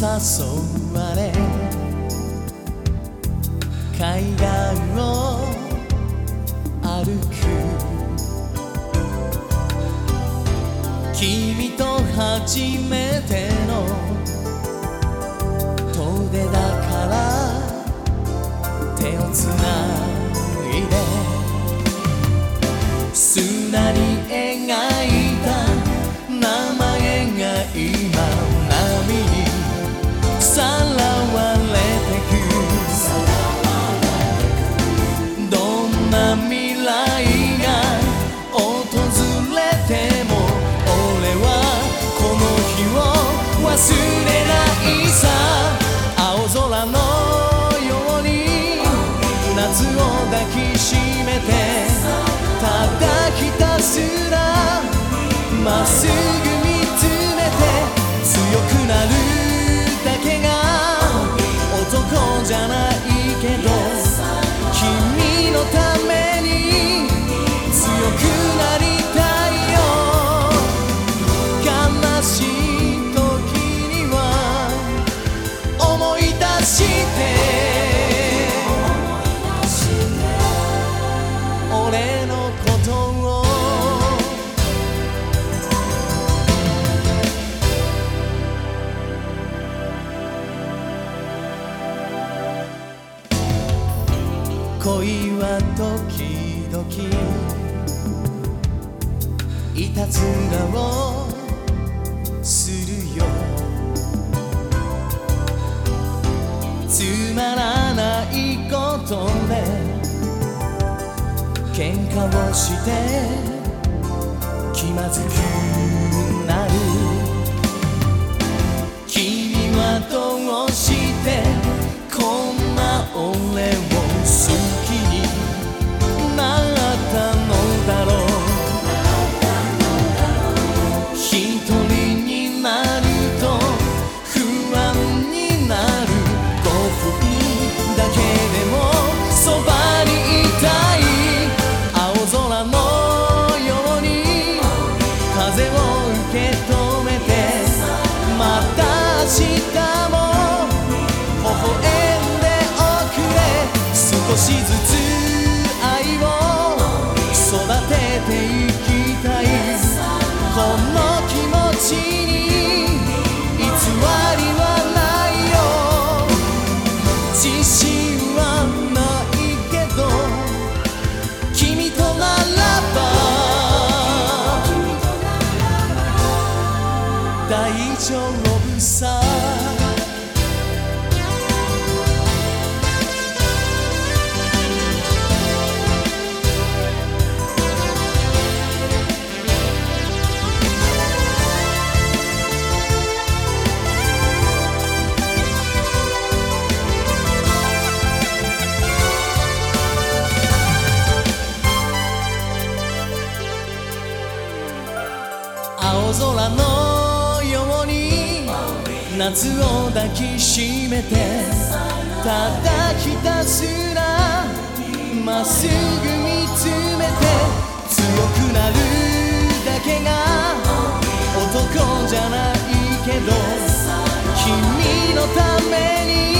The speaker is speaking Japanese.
誘われ海岸を歩く君と初めての遠出だから手をつないまっ恋は時々いたずらをするよ。つまらないことで喧嘩をして気まずく。しずつ愛を育てていきたい。この気持ちに偽りはないよ。自信はないけど君とならば大丈夫さ。青空のように夏を抱きしめてただひたすらまっすぐ見つめて強くなるだけが男じゃないけど君のために